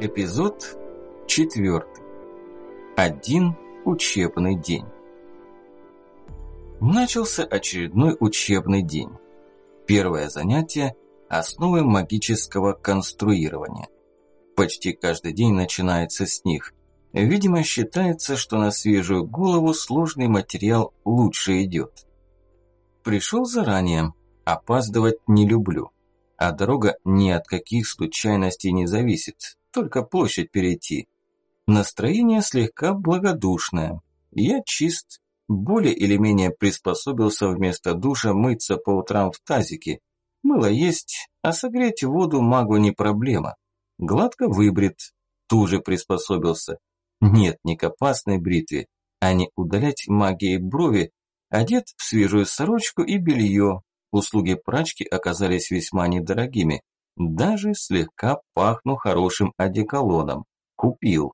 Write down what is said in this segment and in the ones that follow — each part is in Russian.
Эпизод 4. Один учебный день. Начался очередной учебный день. Первое занятие – основы магического конструирования. Почти каждый день начинается с них. Видимо, считается, что на свежую голову сложный материал лучше идет. Пришел заранее, опаздывать не люблю. А дорога ни от каких случайностей не зависит, только площадь перейти. Настроение слегка благодушное. Я чист, более или менее приспособился вместо душа мыться по утрам в тазике. Мыло есть, а согреть воду магу не проблема. Гладко выбрит, тоже приспособился. Нет, не к опасной бритве, а не удалять магией брови, одет в свежую сорочку и белье. Услуги прачки оказались весьма недорогими, даже слегка пахну хорошим одеколоном. Купил.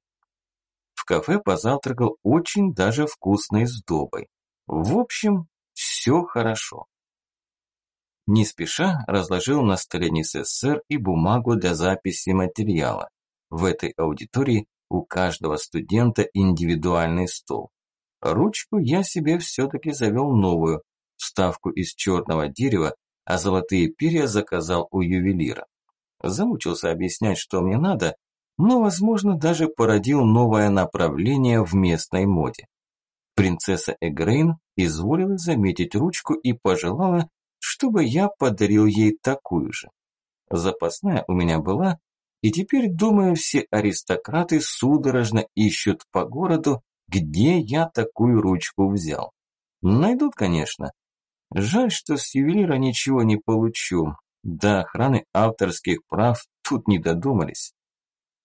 В кафе позавтракал очень даже вкусной сдобой. В общем, все хорошо. Не спеша разложил на столе НССР и бумагу для записи материала. В этой аудитории у каждого студента индивидуальный стол. Ручку я себе все-таки завел новую, вставку из черного дерева, а золотые перья заказал у ювелира. Замучился объяснять, что мне надо, но, возможно, даже породил новое направление в местной моде. Принцесса Эгрейн изволила заметить ручку и пожелала, чтобы я подарил ей такую же. Запасная у меня была, и теперь, думаю, все аристократы судорожно ищут по городу, где я такую ручку взял. Найдут, конечно. Жаль, что с ювелира ничего не получу, до охраны авторских прав тут не додумались.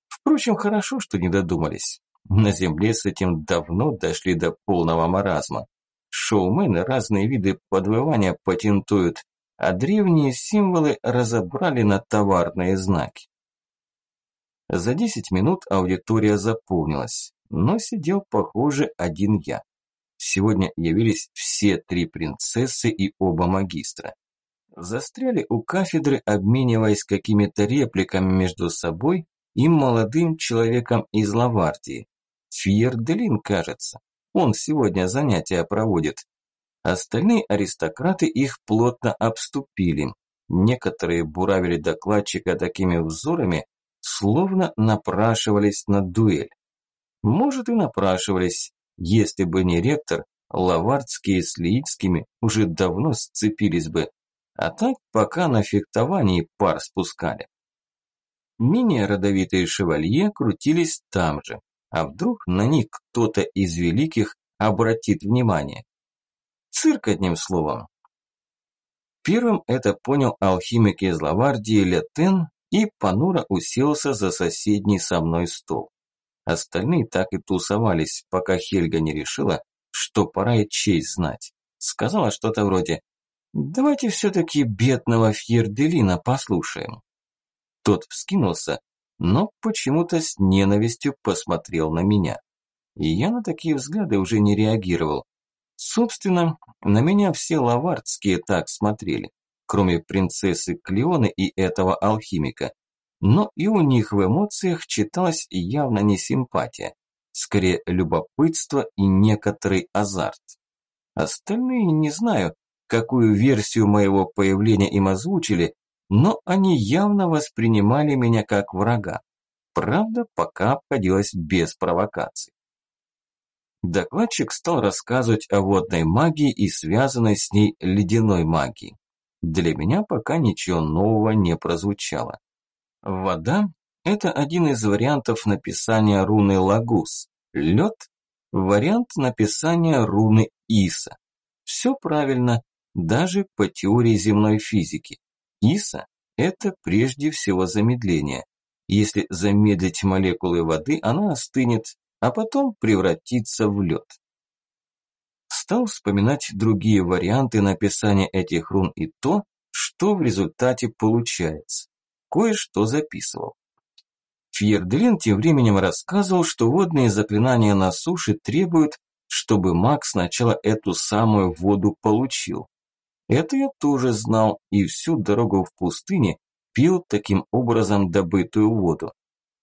Впрочем, хорошо, что не додумались. На земле с этим давно дошли до полного маразма. Шоумены разные виды подвывания патентуют, а древние символы разобрали на товарные знаки. За 10 минут аудитория заполнилась, но сидел, похоже, один я. Сегодня явились все три принцессы и оба магистра застряли у кафедры, обмениваясь какими-то репликами между собой и молодым человеком из Лавардии. Фьерделин, кажется. Он сегодня занятия проводит. Остальные аристократы их плотно обступили. Некоторые буравили докладчика такими взорами, словно напрашивались на дуэль. Может и напрашивались, если бы не ректор, лавардские с Лиицкими уже давно сцепились бы, а так пока на фехтовании пар спускали. Менее родовитые шевалье крутились там же, а вдруг на них кто-то из великих обратит внимание. Цирк одним словом. Первым это понял алхимик из Лавардии Летен и понуро уселся за соседний со мной стол. Остальные так и тусовались, пока Хельга не решила, что пора и честь знать. Сказала что-то вроде Давайте все-таки бедного Фьерделина послушаем. Тот вскинулся, но почему-то с ненавистью посмотрел на меня. И я на такие взгляды уже не реагировал. Собственно, на меня все лавардские так смотрели, кроме принцессы Клеоны и этого алхимика. Но и у них в эмоциях читалась явно не симпатия, скорее любопытство и некоторый азарт. Остальные не знаю, какую версию моего появления им озвучили, но они явно воспринимали меня как врага. Правда, пока обходилось без провокаций. Докладчик стал рассказывать о водной магии и связанной с ней ледяной магии. Для меня пока ничего нового не прозвучало. Вода – это один из вариантов написания руны Лагус. Лед – вариант написания руны Иса. Все правильно, даже по теории земной физики. Иса – это прежде всего замедление. Если замедлить молекулы воды, она остынет, а потом превратится в лед. Стал вспоминать другие варианты написания этих рун и то, что в результате получается. Кое-что записывал. Фьерделин тем временем рассказывал, что водные заклинания на суше требуют, чтобы маг сначала эту самую воду получил. Это я тоже знал и всю дорогу в пустыне пил таким образом добытую воду.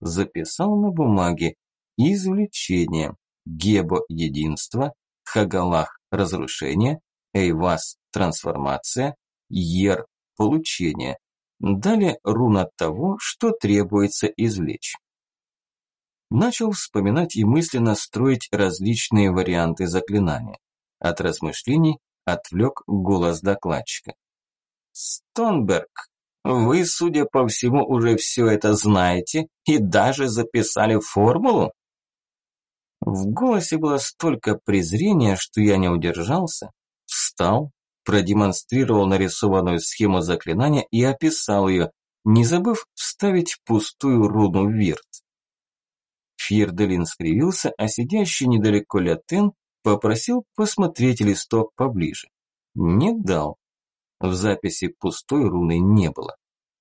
записал на бумаге извлечение, Гебо – единство, Хагалах – разрушение, Эйвас – трансформация, Ер – получение. Далее руна того, что требуется извлечь. Начал вспоминать и мысленно строить различные варианты заклинания. От размышлений отвлек голос докладчика. «Стонберг, вы, судя по всему, уже все это знаете и даже записали формулу?» В голосе было столько презрения, что я не удержался, встал, продемонстрировал нарисованную схему заклинания и описал ее, не забыв вставить пустую руну Вирт. Фьерделин скривился, а сидящий недалеко Лятен попросил посмотреть листок поближе. Не дал. В записи пустой руны не было.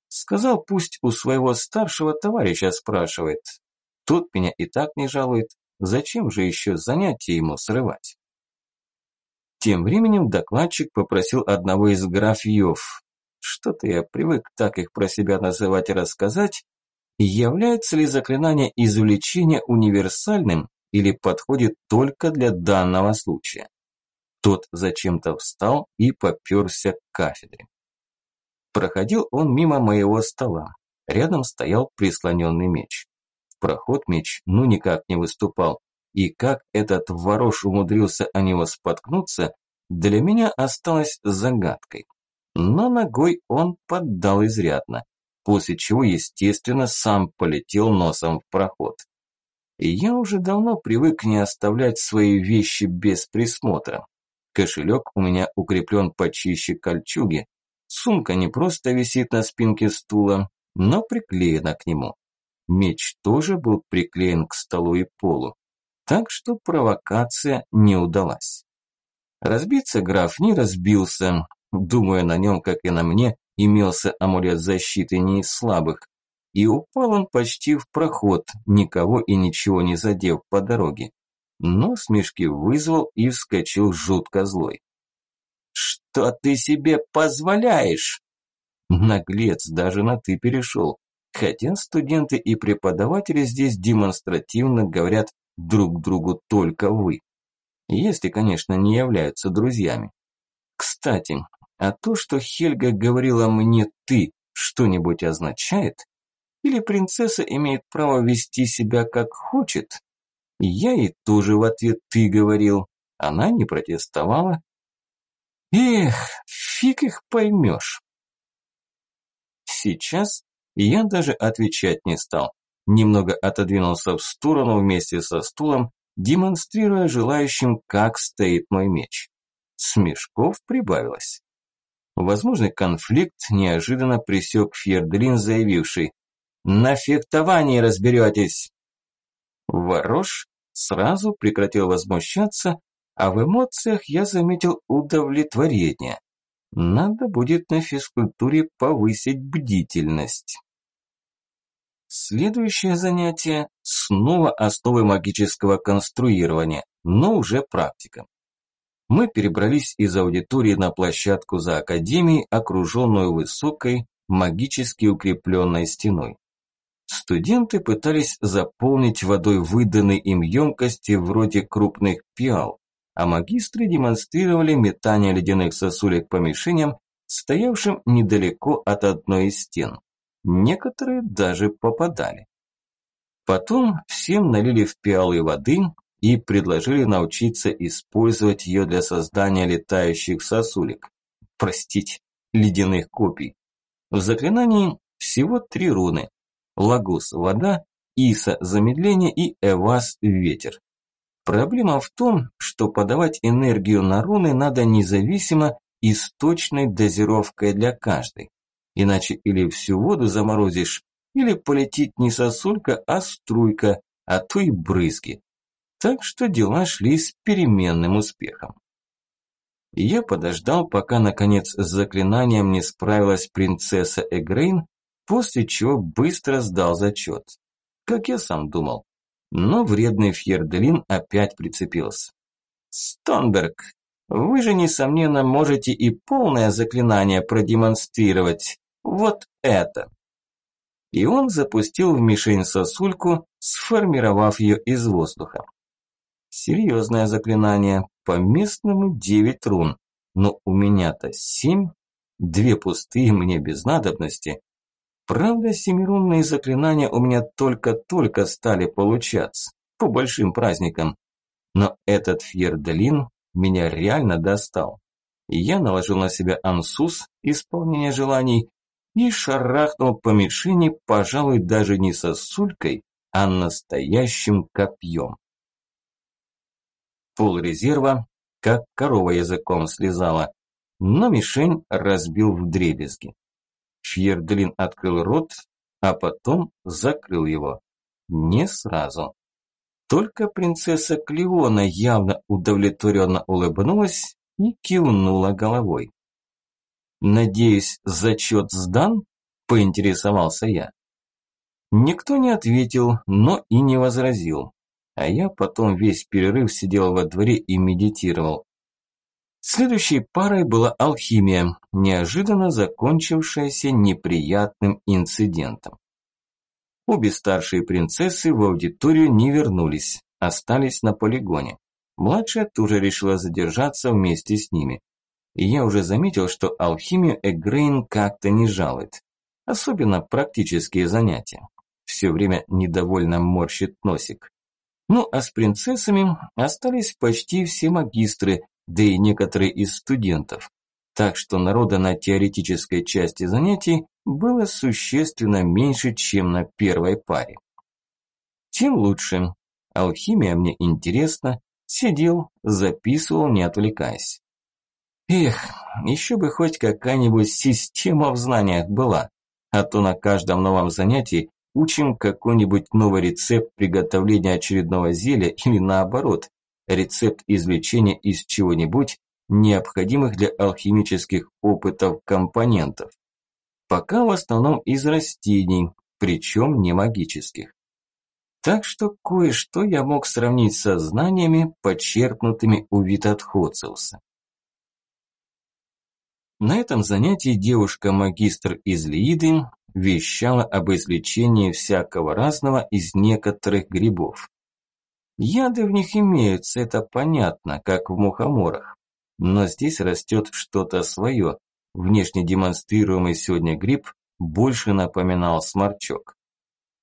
Сказал, пусть у своего старшего товарища спрашивает. Тот меня и так не жалует. Зачем же еще занятия ему срывать? Тем временем докладчик попросил одного из графьев, что-то я привык так их про себя называть и рассказать, является ли заклинание извлечения универсальным или подходит только для данного случая. Тот зачем-то встал и попёрся к кафедре. Проходил он мимо моего стола. Рядом стоял прислоненный меч. Проход меч ну никак не выступал, и как этот ворош умудрился о него споткнуться, для меня осталось загадкой. Но ногой он поддал изрядно после чего, естественно, сам полетел носом в проход. И я уже давно привык не оставлять свои вещи без присмотра. Кошелек у меня укреплен почище кольчуги, сумка не просто висит на спинке стула, но приклеена к нему. Меч тоже был приклеен к столу и полу, так что провокация не удалась. Разбиться граф не разбился, думая на нем, как и на мне, имелся амулет защиты не из слабых, и упал он почти в проход, никого и ничего не задев по дороге. Но смешки вызвал и вскочил жутко злой. «Что ты себе позволяешь?» Наглец даже на «ты» перешел, хотя студенты и преподаватели здесь демонстративно говорят друг другу только «вы». Если, конечно, не являются друзьями. Кстати, а то, что Хельга говорила мне «ты», что-нибудь означает? Или принцесса имеет право вести себя как хочет? Я ей тоже в ответ «ты» говорил. Она не протестовала. Эх, фиг их поймешь. Сейчас я даже отвечать не стал. Немного отодвинулся в сторону вместе со стулом, демонстрируя желающим, как стоит мой меч. Смешков прибавилось. Возможный конфликт неожиданно пресек Фьердлин, заявивший «На фехтовании разберетесь!». Ворош сразу прекратил возмущаться, а в эмоциях я заметил удовлетворение. Надо будет на физкультуре повысить бдительность. Следующее занятие – снова основы магического конструирования, но уже практика мы перебрались из аудитории на площадку за академией, окруженную высокой, магически укрепленной стеной. Студенты пытались заполнить водой выданные им емкости вроде крупных пиал, а магистры демонстрировали метание ледяных сосулек по мишеням, стоявшим недалеко от одной из стен. Некоторые даже попадали. Потом всем налили в пиалы воды, и предложили научиться использовать ее для создания летающих сосулек. Простите, ледяных копий. В заклинании всего три руны. Лагус – вода, Иса – замедление и Эвас – ветер. Проблема в том, что подавать энергию на руны надо независимо и с точной дозировкой для каждой. Иначе или всю воду заморозишь, или полетит не сосулька, а струйка, а то и брызги так что дела шли с переменным успехом. Я подождал, пока наконец с заклинанием не справилась принцесса Эгрейн, после чего быстро сдал зачет. Как я сам думал. Но вредный Фьерделин опять прицепился. «Стонберг, вы же, несомненно, можете и полное заклинание продемонстрировать. Вот это!» и он запустил в мишень сосульку, сформировав ее из воздуха. Серьезное заклинание, по местному девять рун, но у меня-то семь, две пустые мне без надобности. Правда, семирунные заклинания у меня только-только стали получаться, по большим праздникам. Но этот фьердолин меня реально достал. Я наложил на себя ансус, исполнение желаний, и шарахнул по мишени, пожалуй, даже не сосулькой, а настоящим копьем. Пол резерва, как корова языком слезала, но мишень разбил в дребезги. Фьердлин открыл рот, а потом закрыл его. Не сразу. Только принцесса Клеона явно удовлетворенно улыбнулась и кивнула головой. «Надеюсь, зачет сдан?» – поинтересовался я. Никто не ответил, но и не возразил. А я потом весь перерыв сидел во дворе и медитировал. Следующей парой была алхимия, неожиданно закончившаяся неприятным инцидентом. Обе старшие принцессы в аудиторию не вернулись, остались на полигоне. Младшая тоже решила задержаться вместе с ними. И я уже заметил, что алхимию Эгрейн как-то не жалует. Особенно практические занятия. Все время недовольно морщит носик. Ну а с принцессами остались почти все магистры, да и некоторые из студентов. Так что народа на теоретической части занятий было существенно меньше, чем на первой паре. Тем лучше. Алхимия мне интересна. Сидел, записывал, не отвлекаясь. Эх, еще бы хоть какая-нибудь система в знаниях была, а то на каждом новом занятии учим какой-нибудь новый рецепт приготовления очередного зелья или наоборот, рецепт извлечения из чего-нибудь, необходимых для алхимических опытов компонентов. Пока в основном из растений, причем не магических. Так что кое-что я мог сравнить со знаниями, почерпнутыми у Витатхоциуса. На этом занятии девушка-магистр из Лииды вещала об излечении всякого разного из некоторых грибов. Яды в них имеются, это понятно, как в мухоморах. Но здесь растет что-то свое. Внешне демонстрируемый сегодня гриб больше напоминал сморчок.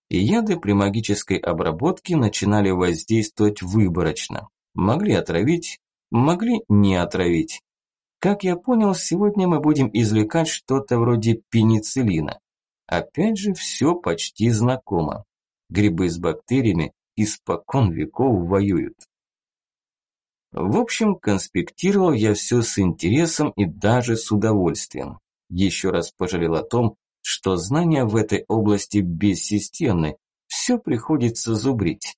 И яды при магической обработке начинали воздействовать выборочно. Могли отравить, могли не отравить. Как я понял, сегодня мы будем извлекать что-то вроде пенициллина. Опять же, все почти знакомо. Грибы с бактериями испокон веков воюют. В общем, конспектировал я все с интересом и даже с удовольствием. Еще раз пожалел о том, что знания в этой области бессистемны, все приходится зубрить.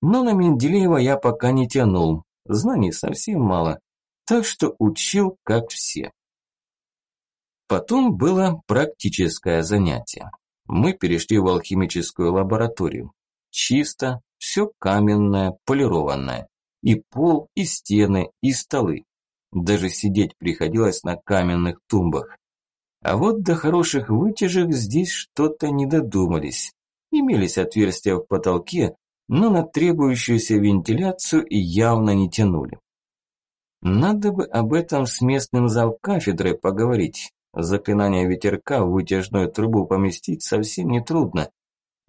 Но на Менделеева я пока не тянул, знаний совсем мало, так что учил как все. Потом было практическое занятие. Мы перешли в алхимическую лабораторию. Чисто, все каменное, полированное. И пол, и стены, и столы. Даже сидеть приходилось на каменных тумбах. А вот до хороших вытяжек здесь что-то не додумались. Имелись отверстия в потолке, но на требующуюся вентиляцию явно не тянули. Надо бы об этом с местным завкафедрой поговорить. Заклинание ветерка в вытяжную трубу поместить совсем не трудно.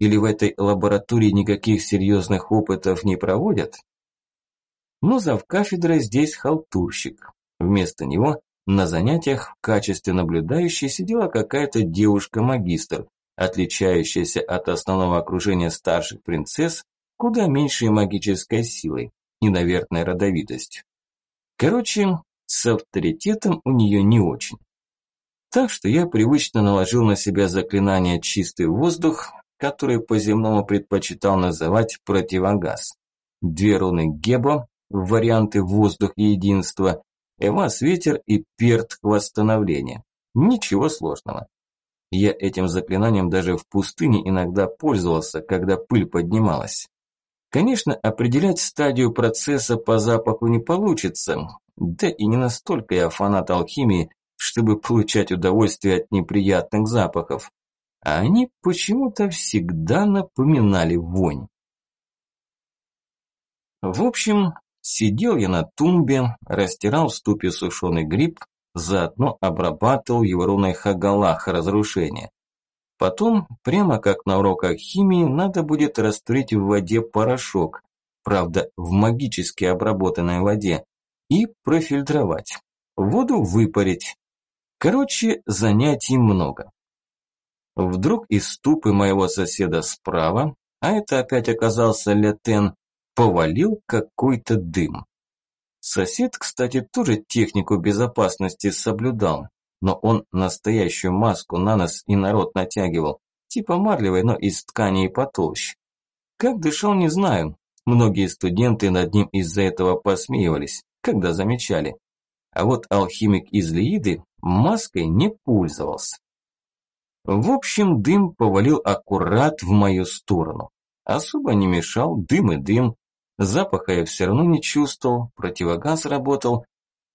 Или в этой лаборатории никаких серьезных опытов не проводят? Но завкафедрой здесь халтурщик. Вместо него на занятиях в качестве наблюдающей сидела какая-то девушка-магистр, отличающаяся от основного окружения старших принцесс куда меньшей магической силой и, наверное, родовитостью. Короче, с авторитетом у нее не очень. Так что я привычно наложил на себя заклинание «Чистый воздух», который по-земному предпочитал называть «Противогаз». Две руны Гебо, варианты «Воздух и единство», «Эвас ветер» и «Перт восстановление». Ничего сложного. Я этим заклинанием даже в пустыне иногда пользовался, когда пыль поднималась. Конечно, определять стадию процесса по запаху не получится, да и не настолько я фанат алхимии, чтобы получать удовольствие от неприятных запахов. А они почему-то всегда напоминали вонь. В общем, сидел я на тумбе, растирал в ступе сушеный гриб, заодно обрабатывал его руной хагалах разрушения. Потом, прямо как на уроках химии, надо будет растворить в воде порошок, правда в магически обработанной воде, и профильтровать. Воду выпарить. Короче, занятий много. Вдруг из ступы моего соседа справа, а это опять оказался Летен, повалил какой-то дым. Сосед, кстати, тоже технику безопасности соблюдал, но он настоящую маску на нос и народ натягивал, типа марлевой, но из ткани и потолще. Как дышал, не знаю. Многие студенты над ним из-за этого посмеивались, когда замечали. А вот алхимик из Лииды маской не пользовался. В общем, дым повалил аккурат в мою сторону. Особо не мешал, дым и дым. Запаха я все равно не чувствовал, противогаз работал.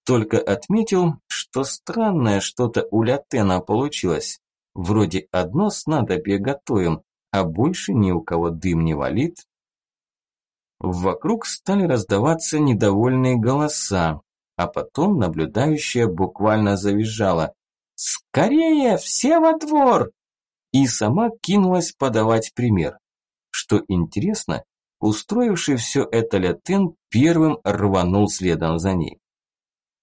Только отметил, что странное что-то у Лятена получилось. Вроде одно снадобье готовим, а больше ни у кого дым не валит. Вокруг стали раздаваться недовольные голоса, а потом наблюдающая буквально завизжала. «Скорее, все во двор!» И сама кинулась подавать пример. Что интересно, устроивший все это Лятен первым рванул следом за ней.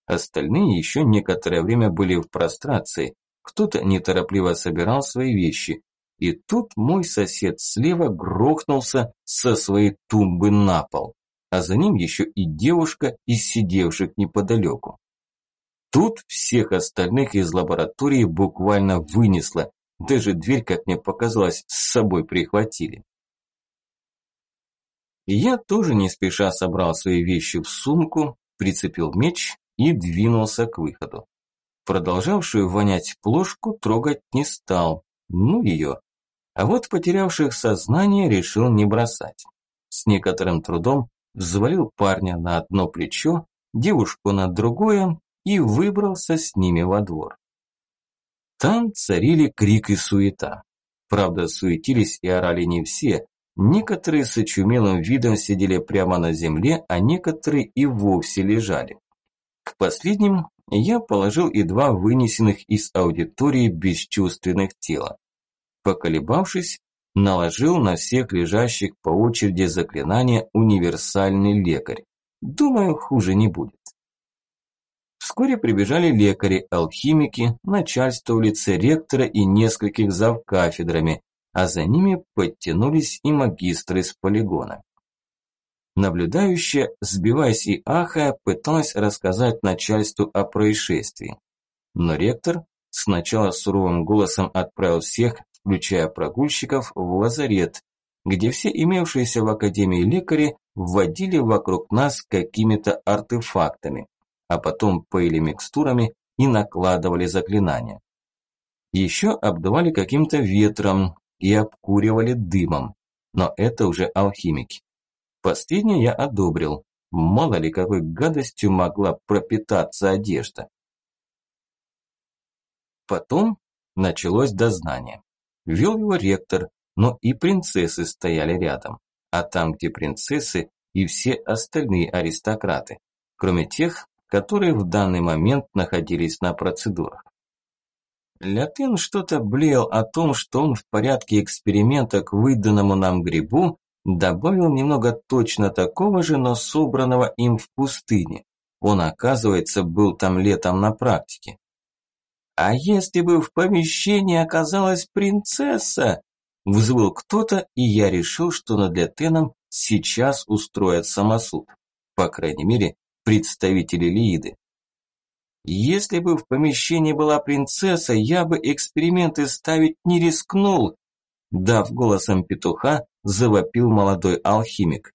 Остальные еще некоторое время были в прострации, кто-то неторопливо собирал свои вещи, и тут мой сосед слева грохнулся со своей тумбы на пол, а за ним еще и девушка из сидевших неподалеку. Тут всех остальных из лаборатории буквально вынесло. Даже дверь, как мне показалось, с собой прихватили. Я тоже не спеша собрал свои вещи в сумку, прицепил меч и двинулся к выходу. Продолжавшую вонять плошку трогать не стал, ну ее. А вот потерявших сознание решил не бросать. С некоторым трудом взвалил парня на одно плечо, девушку на другое и выбрался с ними во двор. Там царили крик и суета. Правда, суетились и орали не все. Некоторые с очумелым видом сидели прямо на земле, а некоторые и вовсе лежали. К последним я положил и два вынесенных из аудитории бесчувственных тела. Поколебавшись, наложил на всех лежащих по очереди заклинание «Универсальный лекарь». Думаю, хуже не будет. Вскоре прибежали лекари, алхимики, начальство в лице ректора и нескольких завкафедрами, а за ними подтянулись и магистры с полигона. Наблюдающая, сбиваясь и ахая, пыталась рассказать начальству о происшествии. Но ректор сначала суровым голосом отправил всех, включая прогульщиков, в лазарет, где все имевшиеся в академии лекари вводили вокруг нас какими-то артефактами а потом поили микстурами и накладывали заклинания. Еще обдували каким-то ветром и обкуривали дымом, но это уже алхимики. Последнее я одобрил, мало ли какой гадостью могла пропитаться одежда. Потом началось дознание. Вел его ректор, но и принцессы стояли рядом. А там, где принцессы и все остальные аристократы, кроме тех, которые в данный момент находились на процедурах. Лятын что-то блеял о том, что он в порядке эксперимента к выданному нам грибу добавил немного точно такого же, но собранного им в пустыне. Он, оказывается, был там летом на практике. «А если бы в помещении оказалась принцесса?» Взвыл кто-то, и я решил, что над Лятеном сейчас устроят самосуд. По крайней мере, представители Лииды. Если бы в помещении была принцесса, я бы эксперименты ставить не рискнул, дав голосом петуха, завопил молодой алхимик.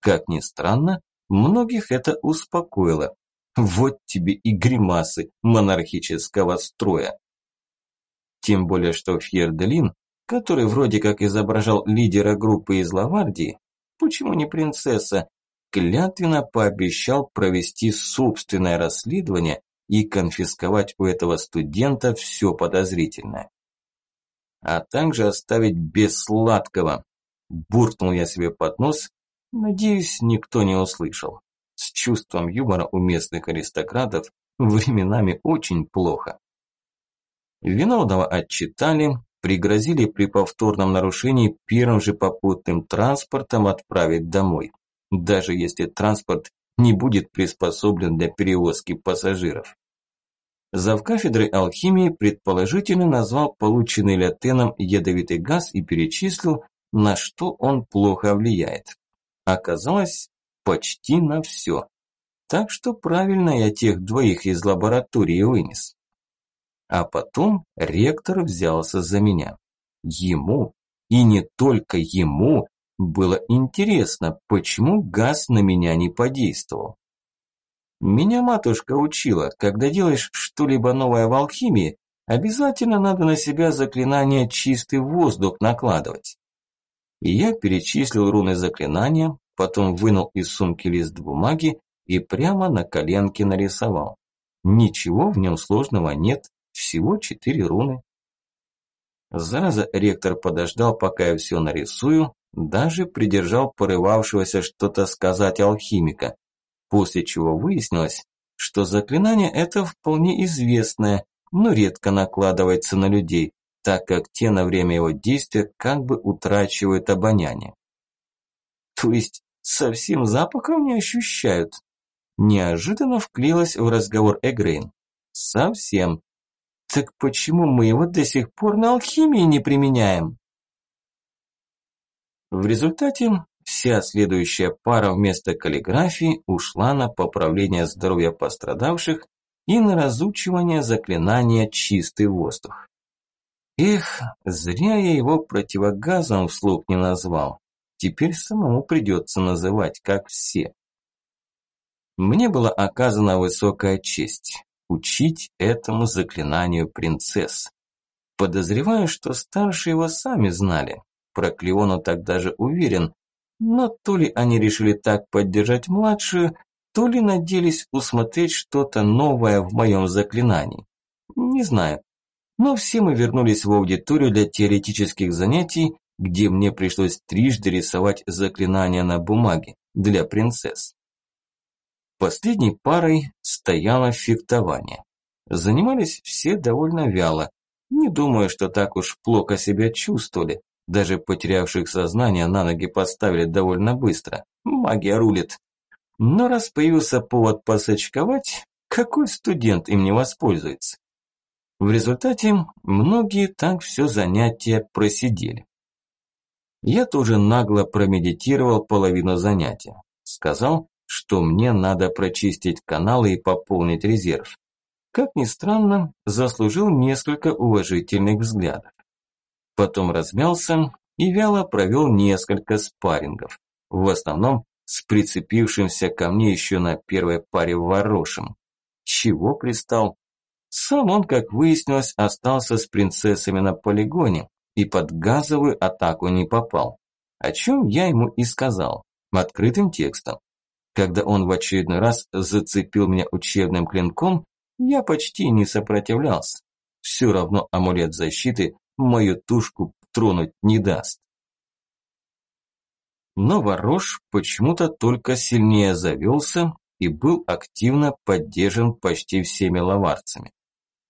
Как ни странно, многих это успокоило. Вот тебе и гримасы монархического строя. Тем более, что Фьерделин, который вроде как изображал лидера группы из Лавардии, почему не принцесса, клятвенно пообещал провести собственное расследование и конфисковать у этого студента все подозрительное. а также оставить без сладкого. Буркнул я себе под нос, надеюсь, никто не услышал. С чувством юмора у местных аристократов временами очень плохо. Виновного отчитали, пригрозили при повторном нарушении первым же попутным транспортом отправить домой, даже если транспорт не будет приспособлен для перевозки пассажиров. Завкафедрой алхимии предположительно назвал полученный лятеном ядовитый газ и перечислил, на что он плохо влияет. Оказалось, почти на все. Так что правильно я тех двоих из лаборатории вынес. А потом ректор взялся за меня. Ему, и не только ему, было интересно, почему газ на меня не подействовал. Меня матушка учила, когда делаешь что-либо новое в алхимии, обязательно надо на себя заклинание «чистый воздух» накладывать. И я перечислил руны заклинания, потом вынул из сумки лист бумаги и прямо на коленке нарисовал. Ничего в нем сложного нет, всего четыре руны. Зараза, ректор подождал, пока я все нарисую, даже придержал порывавшегося что-то сказать алхимика, после чего выяснилось, что заклинание это вполне известное, но редко накладывается на людей, так как те на время его действия как бы утрачивают обоняние. То есть совсем запахом не ощущают? Неожиданно вклилась в разговор Эгрейн. Совсем. Так почему мы его до сих пор на алхимии не применяем? В результате вся следующая пара вместо каллиграфии ушла на поправление здоровья пострадавших и на разучивание заклинания «Чистый воздух». Эх, зря я его противогазом вслух не назвал. Теперь самому придется называть, как все. Мне была оказана высокая честь учить этому заклинанию принцесс. Подозреваю, что старшие его сами знали. Про Клеону так даже уверен. Но то ли они решили так поддержать младшую, то ли надеялись усмотреть что-то новое в моем заклинании. Не знаю. Но все мы вернулись в аудиторию для теоретических занятий, где мне пришлось трижды рисовать заклинания на бумаге для принцесс. Последней парой стояло фехтование. Занимались все довольно вяло. Не думаю, что так уж плохо себя чувствовали. Даже потерявших сознание на ноги поставили довольно быстро. Магия рулит. Но раз появился повод посочковать, какой студент им не воспользуется? В результате многие так все занятие просидели. Я тоже нагло промедитировал половину занятия. Сказал, что мне надо прочистить каналы и пополнить резерв. Как ни странно, заслужил несколько уважительных взглядов. Потом размялся и вяло провел несколько спаррингов, в основном с прицепившимся ко мне еще на первой паре ворошем. Чего пристал? Сам он, как выяснилось, остался с принцессами на полигоне и под газовую атаку не попал. О чем я ему и сказал, открытым текстом. Когда он в очередной раз зацепил меня учебным клинком, я почти не сопротивлялся. Все равно амулет защиты мою тушку тронуть не даст. Но Ворош почему-то только сильнее завелся и был активно поддержан почти всеми лаварцами.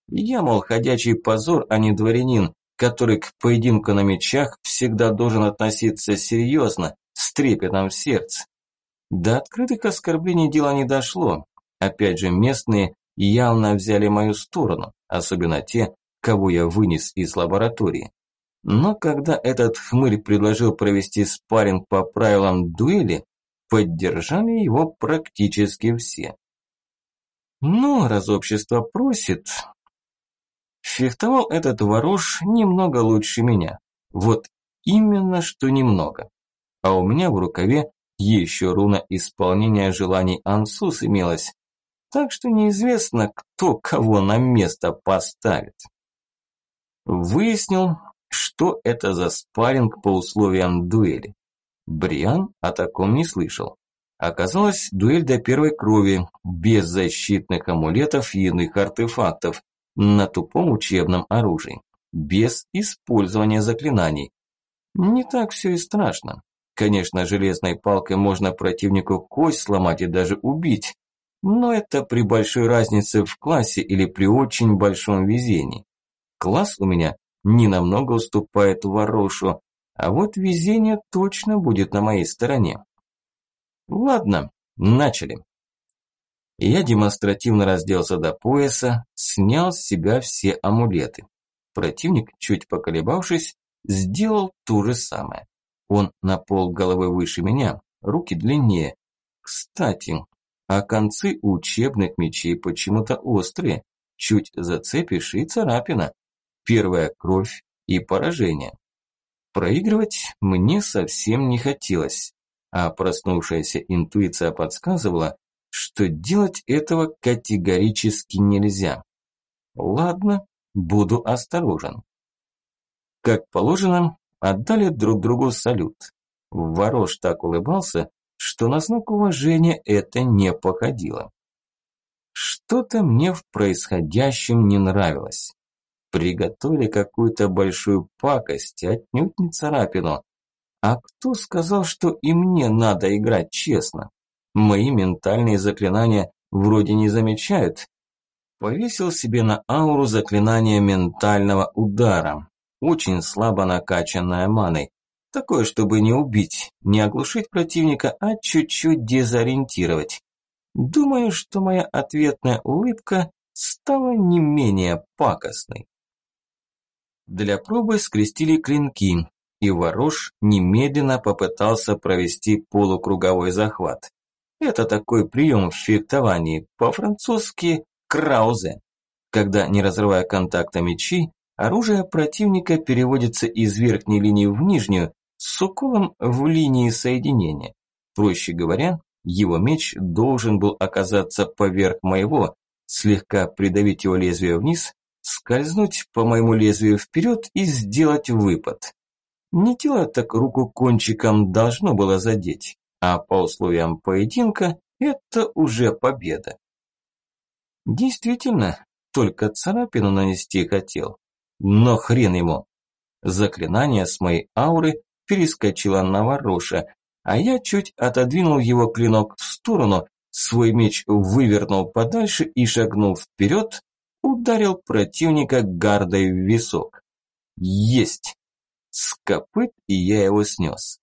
Я, мол, ходячий позор, а не дворянин, который к поединку на мечах всегда должен относиться серьезно, с трепетом в сердце. До открытых оскорблений дело не дошло. Опять же, местные явно взяли мою сторону, особенно те, кого я вынес из лаборатории. Но когда этот хмырь предложил провести спарринг по правилам дуэли, поддержали его практически все. Ну, раз общество просит... Фехтовал этот ворож немного лучше меня. Вот именно что немного. А у меня в рукаве еще руна исполнения желаний Ансус имелась, так что неизвестно, кто кого на место поставит. Выяснил, что это за спарринг по условиям дуэли. Бриан о таком не слышал. Оказалось, дуэль до первой крови, без защитных амулетов и иных артефактов, на тупом учебном оружии. без использования заклинаний. Не так все и страшно. Конечно, железной палкой можно противнику кость сломать и даже убить, но это при большой разнице в классе или при очень большом везении. Класс у меня не намного уступает Ворошу, а вот везение точно будет на моей стороне. Ладно, начали. Я демонстративно разделся до пояса, снял с себя все амулеты. Противник, чуть поколебавшись, сделал то же самое. Он на пол головы выше меня, руки длиннее. Кстати, а концы учебных мечей почему-то острые. Чуть зацепишь и царапина. Первая кровь и поражение. Проигрывать мне совсем не хотелось, а проснувшаяся интуиция подсказывала, что делать этого категорически нельзя. Ладно, буду осторожен. Как положено, отдали друг другу салют. Ворош так улыбался, что на знак уважения это не походило. Что-то мне в происходящем не нравилось. Приготовили какую-то большую пакость, отнюдь не царапину. А кто сказал, что и мне надо играть честно? Мои ментальные заклинания вроде не замечают. Повесил себе на ауру заклинание ментального удара. Очень слабо накачанная маной. Такое, чтобы не убить, не оглушить противника, а чуть-чуть дезориентировать. Думаю, что моя ответная улыбка стала не менее пакостной. Для пробы скрестили клинки, и Ворош немедленно попытался провести полукруговой захват. Это такой прием в фехтовании, по-французски «краузе», когда, не разрывая контакта мечи, оружие противника переводится из верхней линии в нижнюю, с уколом в линии соединения. Проще говоря, его меч должен был оказаться поверх моего, слегка придавить его лезвие вниз, скользнуть по моему лезвию вперед и сделать выпад. Не тело, так руку кончиком должно было задеть а по условиям поединка это уже победа. Действительно, только царапину нанести хотел. Но хрен ему. Заклинание с моей ауры перескочило на вороша, а я чуть отодвинул его клинок в сторону, свой меч вывернул подальше и, шагнув вперед, ударил противника гардой в висок. Есть! С копыт и я его снес.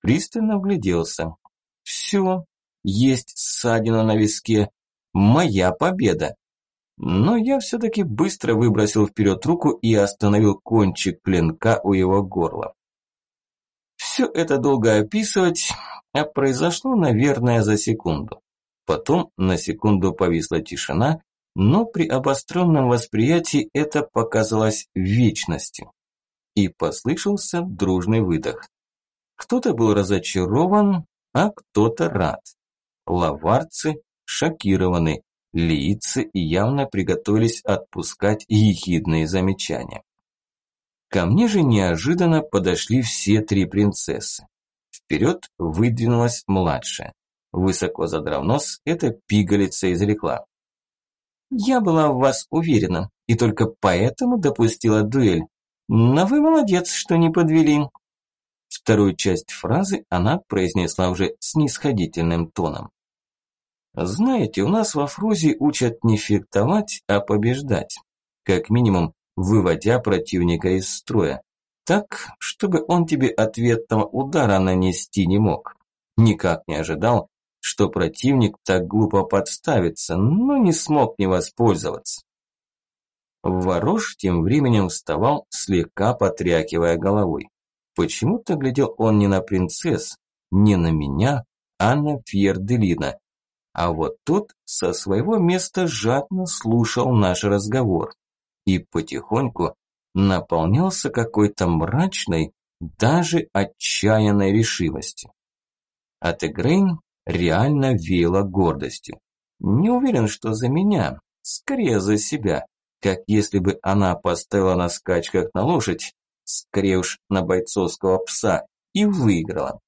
Пристально вгляделся. Все, есть ссадина на виске. Моя победа. Но я все-таки быстро выбросил вперед руку и остановил кончик клинка у его горла. Все это долго описывать, а произошло, наверное, за секунду. Потом на секунду повисла тишина, но при обостренном восприятии это показалось вечностью. И послышался дружный выдох. Кто-то был разочарован, а кто-то рад. Лаварцы шокированы, и явно приготовились отпускать ехидные замечания. Ко мне же неожиданно подошли все три принцессы. Вперед выдвинулась младшая. Высоко задрав нос, эта пигалица изрекла. «Я была в вас уверена, и только поэтому допустила дуэль. Но вы молодец, что не подвели. Вторую часть фразы она произнесла уже снисходительным тоном. «Знаете, у нас во Фрузе учат не фехтовать, а побеждать. Как минимум, выводя противника из строя. Так, чтобы он тебе ответного удара нанести не мог. Никак не ожидал, что противник так глупо подставится, но не смог не воспользоваться. Ворош тем временем вставал, слегка потрякивая головой. Почему-то глядел он не на принцесс, не на меня, а на Фьерделина. А вот тот со своего места жадно слушал наш разговор и потихоньку наполнялся какой-то мрачной, даже отчаянной решимостью. От Эгрейн реально веяло гордостью. Не уверен, что за меня, скорее за себя, как если бы она поставила на скачках на лошадь скорее уж на бойцовского пса, и выиграла.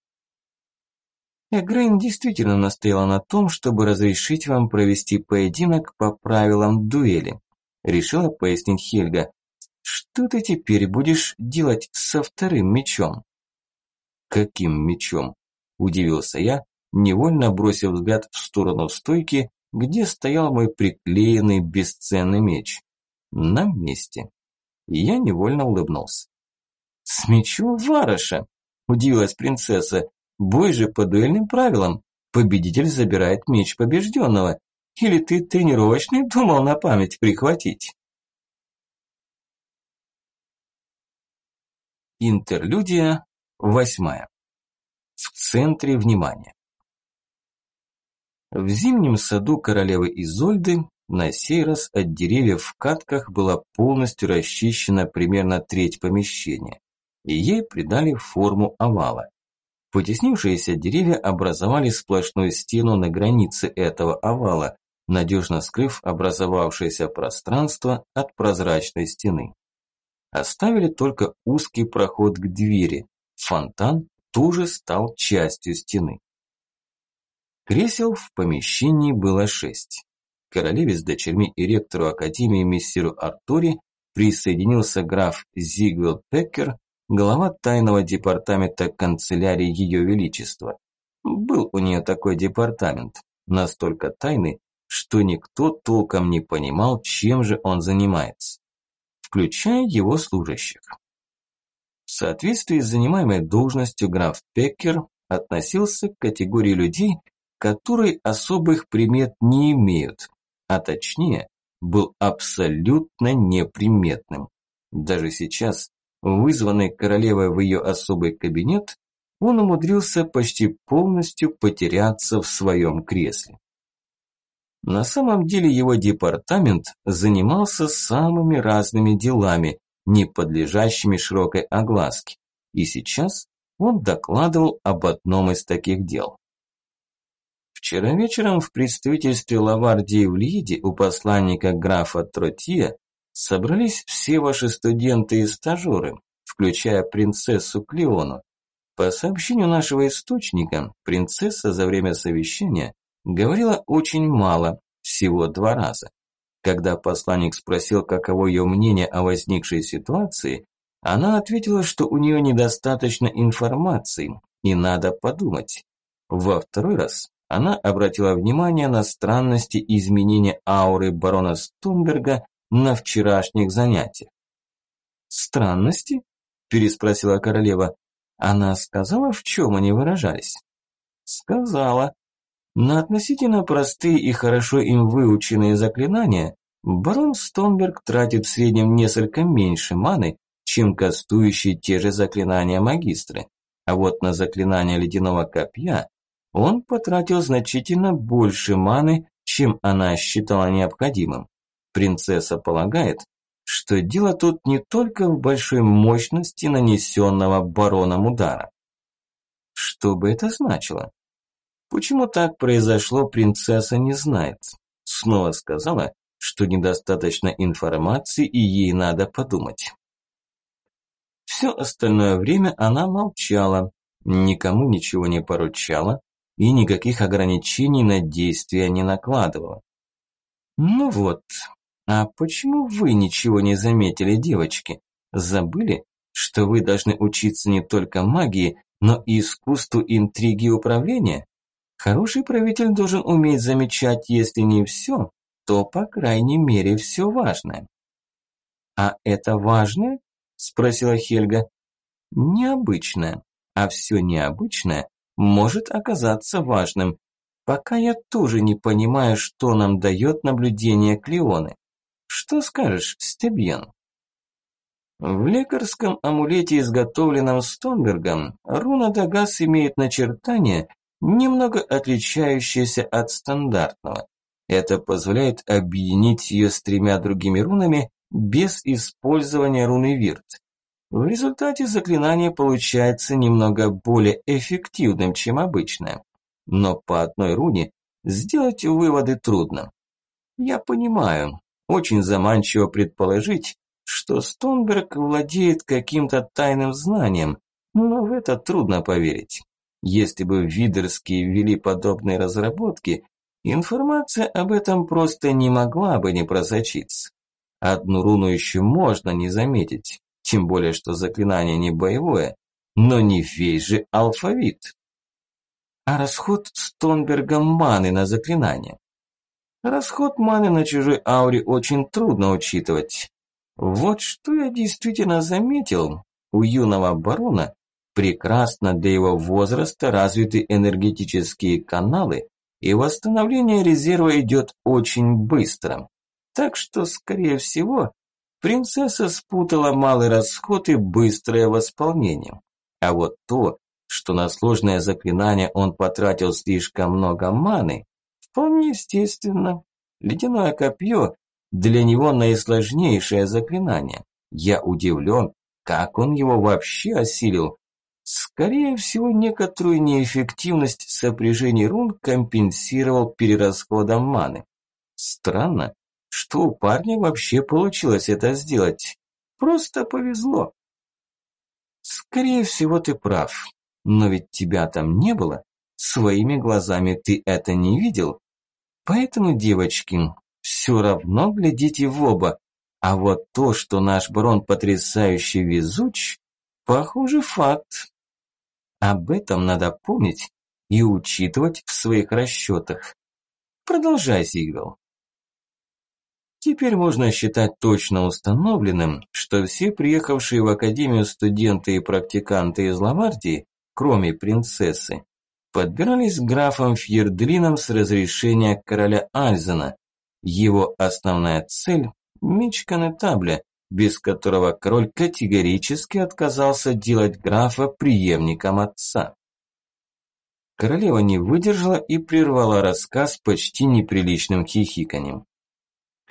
Эгрейн действительно настояла на том, чтобы разрешить вам провести поединок по правилам дуэли. Решила пояснить Хельга. Что ты теперь будешь делать со вторым мечом? Каким мечом? Удивился я, невольно бросив взгляд в сторону стойки, где стоял мой приклеенный бесценный меч. На месте. Я невольно улыбнулся. «С мечом Вараша!» – удивилась принцесса. «Бой же по дуэльным правилам. Победитель забирает меч побежденного. Или ты тренировочный думал на память прихватить?» Интерлюдия восьмая. В центре внимания. В зимнем саду королевы Изольды на сей раз от деревьев в катках была полностью расчищена примерно треть помещения, и ей придали форму овала. Потеснившиеся деревья образовали сплошную стену на границе этого овала, надежно скрыв образовавшееся пространство от прозрачной стены. Оставили только узкий проход к двери. Фонтан тоже стал частью стены. Кресел в помещении было шесть. Королеве с дочерьми и ректору Академии мессиру Артури присоединился граф Зигвилд Пеккер, глава тайного департамента канцелярии Ее Величества. Был у нее такой департамент, настолько тайный, что никто толком не понимал, чем же он занимается включая его служащих. В соответствии с занимаемой должностью граф Пеккер относился к категории людей, которые особых примет не имеют, а точнее, был абсолютно неприметным. Даже сейчас, вызванный королевой в ее особый кабинет, он умудрился почти полностью потеряться в своем кресле. На самом деле его департамент занимался самыми разными делами, не подлежащими широкой огласке. И сейчас он докладывал об одном из таких дел. Вчера вечером в представительстве Лавардии в Лиде у посланника графа Тротье собрались все ваши студенты и стажеры, включая принцессу Клеону. По сообщению нашего источника, принцесса за время совещания говорила очень мало, всего два раза. Когда посланник спросил, каково ее мнение о возникшей ситуации, она ответила, что у нее недостаточно информации и надо подумать. Во второй раз она обратила внимание на странности изменения ауры барона Стумберга на вчерашних занятиях. «Странности?» – переспросила королева. «Она сказала, в чем они выражались?» «Сказала», на относительно простые и хорошо им выученные заклинания барон Стомберг тратит в среднем несколько меньше маны, чем кастующие те же заклинания магистры. А вот на заклинание ледяного копья он потратил значительно больше маны, чем она считала необходимым. Принцесса полагает, что дело тут не только в большой мощности нанесенного бароном удара. Что бы это значило? Почему так произошло, принцесса не знает. Снова сказала, что недостаточно информации и ей надо подумать. Все остальное время она молчала, никому ничего не поручала и никаких ограничений на действия не накладывала. Ну вот, а почему вы ничего не заметили, девочки? Забыли, что вы должны учиться не только магии, но и искусству интриги и управления? Хороший правитель должен уметь замечать, если не все, то, по крайней мере, все важное. «А это важное?» – спросила Хельга. «Необычное, а все необычное может оказаться важным. Пока я тоже не понимаю, что нам дает наблюдение Клеоны. Что скажешь, Стебьен?» В лекарском амулете, изготовленном Стонбергом, руна Дагас имеет начертание, немного отличающаяся от стандартного. Это позволяет объединить ее с тремя другими рунами без использования руны Вирт. В результате заклинание получается немного более эффективным, чем обычное. Но по одной руне сделать выводы трудно. Я понимаю, очень заманчиво предположить, что Стонберг владеет каким-то тайным знанием, но в это трудно поверить. Если бы видерские ввели подобные разработки, информация об этом просто не могла бы не просочиться. Одну руну еще можно не заметить, тем более, что заклинание не боевое, но не весь же алфавит. А расход Стонберга маны на заклинание. Расход маны на чужой ауре очень трудно учитывать. Вот что я действительно заметил. У юного барона прекрасно для его возраста развиты энергетические каналы, и восстановление резерва идет очень быстро. Так что, скорее всего, принцесса спутала малый расход и быстрое восполнение. А вот то, что на сложное заклинание он потратил слишком много маны, вполне естественно. Ледяное копье для него наисложнейшее заклинание. Я удивлен, как он его вообще осилил. Скорее всего, некоторую неэффективность сопряжений рун компенсировал перерасходом маны. Странно, что у парня вообще получилось это сделать. Просто повезло. Скорее всего, ты прав. Но ведь тебя там не было. Своими глазами ты это не видел. Поэтому, девочки, все равно глядите в оба. А вот то, что наш барон потрясающе везуч, похоже, факт. Об этом надо помнить и учитывать в своих расчетах. Продолжай, Зигвелл. Теперь можно считать точно установленным, что все приехавшие в академию студенты и практиканты из Лавардии, кроме принцессы, подбирались к графам Фьердлином с разрешения короля Альзена. Его основная цель – меч Канетабля, без которого король категорически отказался делать графа преемником отца. Королева не выдержала и прервала рассказ почти неприличным хихиканьем.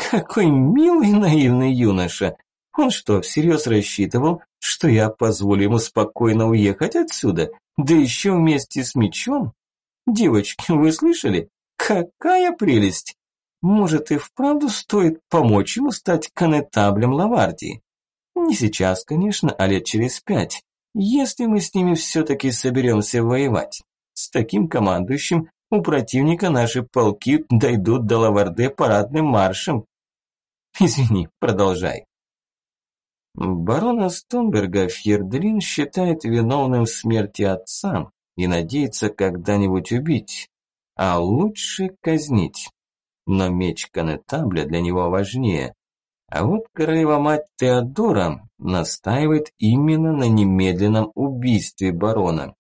Какой милый наивный юноша! Он что, всерьез рассчитывал, что я позволю ему спокойно уехать отсюда, да еще вместе с мечом? Девочки, вы слышали? Какая прелесть! Может и вправду стоит помочь ему стать конетаблем Лавардии? Не сейчас, конечно, а лет через пять, если мы с ними все-таки соберемся воевать. С таким командующим у противника наши полки дойдут до Лаварде парадным маршем. Извини, продолжай. Барона Стонберга Фьердлин считает виновным в смерти отца и надеется когда-нибудь убить, а лучше казнить. Но меч Канетабля для него важнее. А вот королева-мать Теодора настаивает именно на немедленном убийстве барона.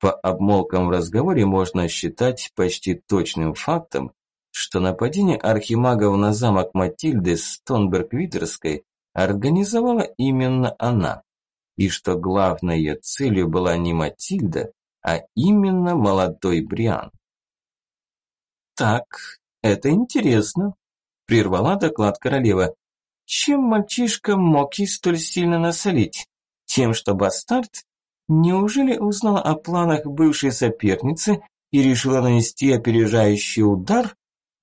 По обмолкам в разговоре можно считать почти точным фактом, что нападение архимагов на замок Матильды Стонберг-Витерской организовала именно она, и что главной ее целью была не Матильда, а именно молодой Бриан. «Так, это интересно», – прервала доклад королева. «Чем мальчишка мог ей столь сильно насолить? Тем, что бастард Неужели узнала о планах бывшей соперницы и решила нанести опережающий удар?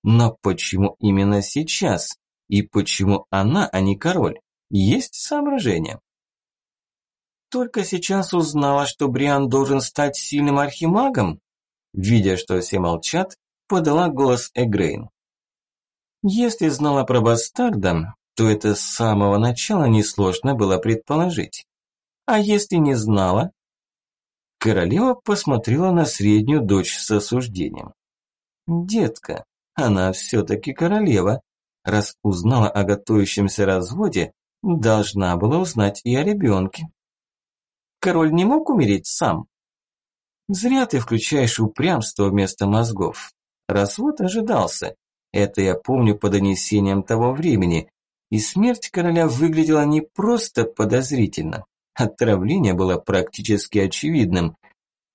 Но почему именно сейчас? И почему она, а не король? Есть соображения? Только сейчас узнала, что Бриан должен стать сильным архимагом? Видя, что все молчат, подала голос Эгрейн. Если знала про бастарда, то это с самого начала несложно было предположить. А если не знала? Королева посмотрела на среднюю дочь с осуждением. Детка, она все-таки королева. Раз узнала о готовящемся разводе, должна была узнать и о ребенке. Король не мог умереть сам. Зря ты включаешь упрямство вместо мозгов. Развод ожидался. Это я помню по донесениям того времени. И смерть короля выглядела не просто подозрительно. Отравление было практически очевидным.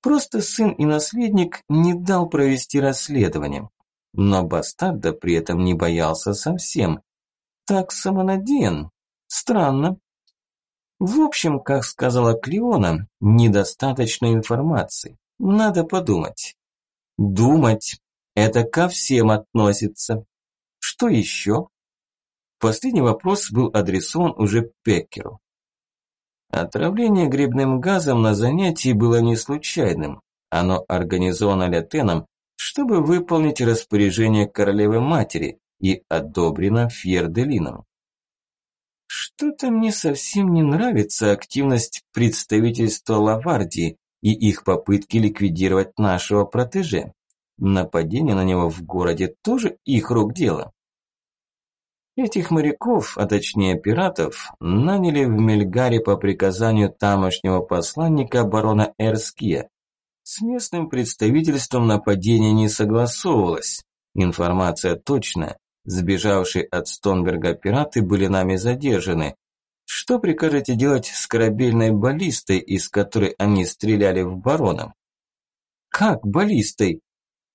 Просто сын и наследник не дал провести расследование. Но бастарда при этом не боялся совсем. Так самонадеян. Странно. В общем, как сказала Клеона, недостаточно информации. Надо подумать. Думать. Это ко всем относится. Что еще? Последний вопрос был адресован уже Пеккеру. Отравление грибным газом на занятии было не случайным. Оно организовано Лятеном, чтобы выполнить распоряжение королевы матери и одобрено Фьерделином. Что-то мне совсем не нравится активность представительства Лавардии и их попытки ликвидировать нашего протеже. Нападение на него в городе тоже их рук дело. Этих моряков, а точнее пиратов, наняли в Мельгаре по приказанию тамошнего посланника барона Эрския. С местным представительством нападение не согласовывалось. Информация точная. Сбежавшие от Стонберга пираты были нами задержаны. Что прикажете делать с корабельной баллистой, из которой они стреляли в барона? Как баллистой?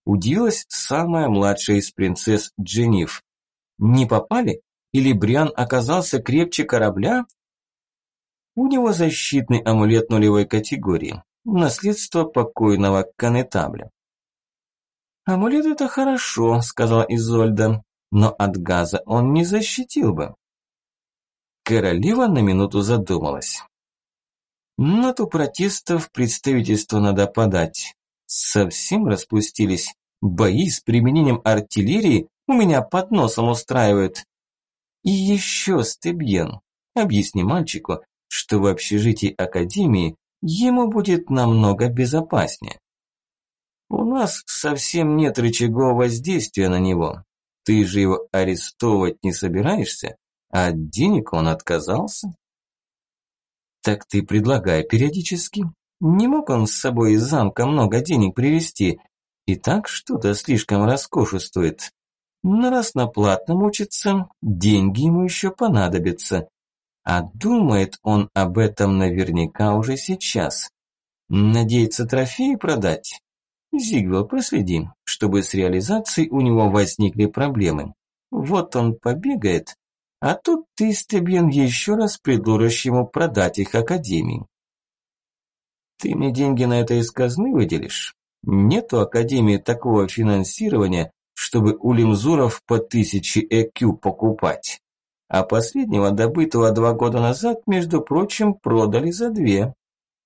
Удивилась самая младшая из принцесс Дженниф. Не попали? Или Бриан оказался крепче корабля? У него защитный амулет нулевой категории. Наследство покойного конетабля. «Амулет – это хорошо», – сказала Изольда, – «но от газа он не защитил бы». Королева на минуту задумалась. Ноту протестов представительство надо подать. Совсем распустились. Бои с применением артиллерии у меня под носом устраивают. И еще, Стебьен, объясни мальчику, что в общежитии Академии ему будет намного безопаснее. У нас совсем нет рычагов воздействия на него. Ты же его арестовывать не собираешься, а от денег он отказался. Так ты предлагай периодически. Не мог он с собой из замка много денег привезти, и так что-то слишком роскошествует. Но раз на платном учится, деньги ему еще понадобятся. А думает он об этом наверняка уже сейчас. Надеется трофеи продать? Зигвел, проследи, чтобы с реализацией у него возникли проблемы. Вот он побегает, а тут ты, Стебьен, еще раз предложишь ему продать их Академии. Ты мне деньги на это из казны выделишь? Нету Академии такого финансирования, чтобы у лимзуров по тысяче ЭКЮ покупать. А последнего, добытого два года назад, между прочим, продали за две.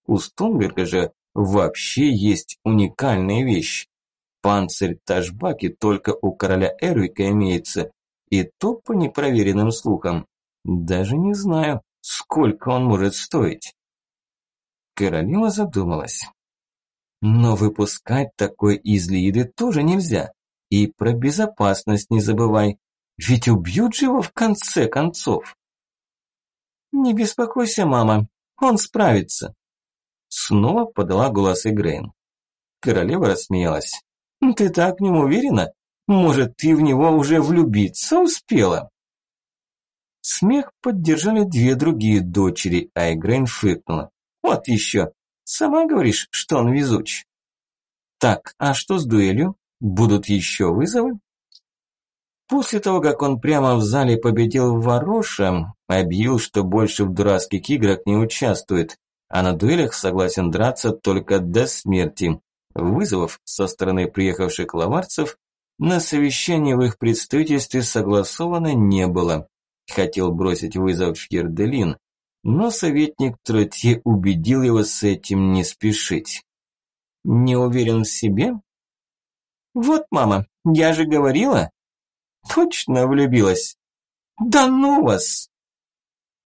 У Стонберга же вообще есть уникальная вещь. Панцирь Ташбаки только у короля Эрвика имеется, и то по непроверенным слухам. Даже не знаю, сколько он может стоить. Королева задумалась. Но выпускать такой из Лиды тоже нельзя. И про безопасность не забывай. Ведь убьют же его в конце концов. Не беспокойся, мама, он справится. Снова подала голос Игрейн. Королева рассмеялась. Ты так в нем уверена? Может, ты в него уже влюбиться успела? Смех поддержали две другие дочери, а Игрейн фыркнула. Вот еще. Сама говоришь, что он везуч. Так, а что с дуэлью? Будут еще вызовы? После того, как он прямо в зале победил Вороша, объявил, что больше в дурацких играх не участвует, а на дуэлях согласен драться только до смерти. Вызовов со стороны приехавших лаварцев на совещании в их представительстве согласовано не было. Хотел бросить вызов Фьерделин, но советник Тротье убедил его с этим не спешить. Не уверен в себе? Вот, мама, я же говорила. Точно влюбилась. Да ну вас!